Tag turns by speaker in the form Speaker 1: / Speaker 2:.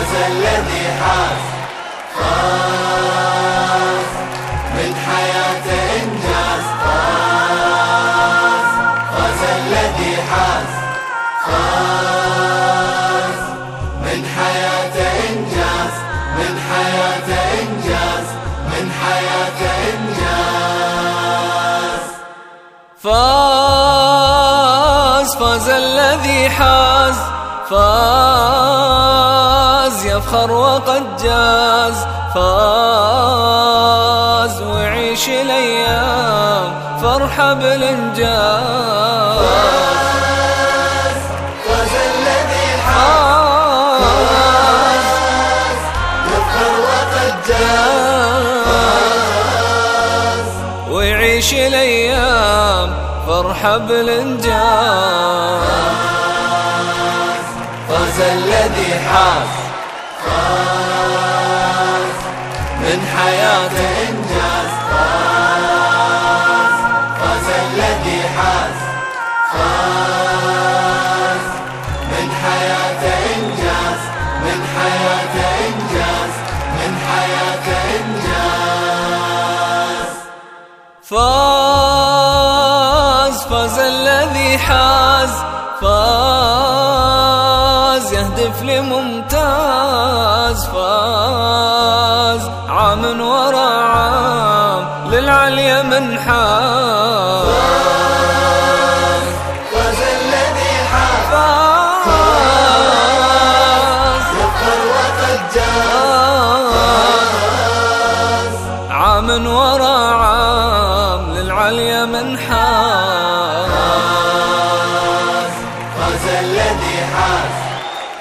Speaker 1: الذي حاز. فاز من حياته إنجاز. فاز فاز الذي حاز. فاز من حياته إنجاز. من حياته إنجاز. من حياته إنجاز.
Speaker 2: فاز فاز الذي حاز. فاز. يفخر وقد جاز فاز ويعيش الأيام فرحه بالانجاز
Speaker 1: فاز الذي حاز يفخر وقد جاز
Speaker 2: ويعيش الأيام فرحه بالانجاز
Speaker 1: فاز الذي حاز. فاز من حياته إنجاز فاز فاز الذي حاز فاز من حياته إنجاز من حياته إنجاز من حياته إنجاز.
Speaker 2: فاز فاز الذي حاز فاز يهدف لممتاز فاز عام ورا عام للعليا منحاز
Speaker 1: فاز الذي حاز.
Speaker 2: فاز
Speaker 1: وقد جاز
Speaker 2: عام ورا عام للعليا منحاز
Speaker 1: فاز الذي حاز.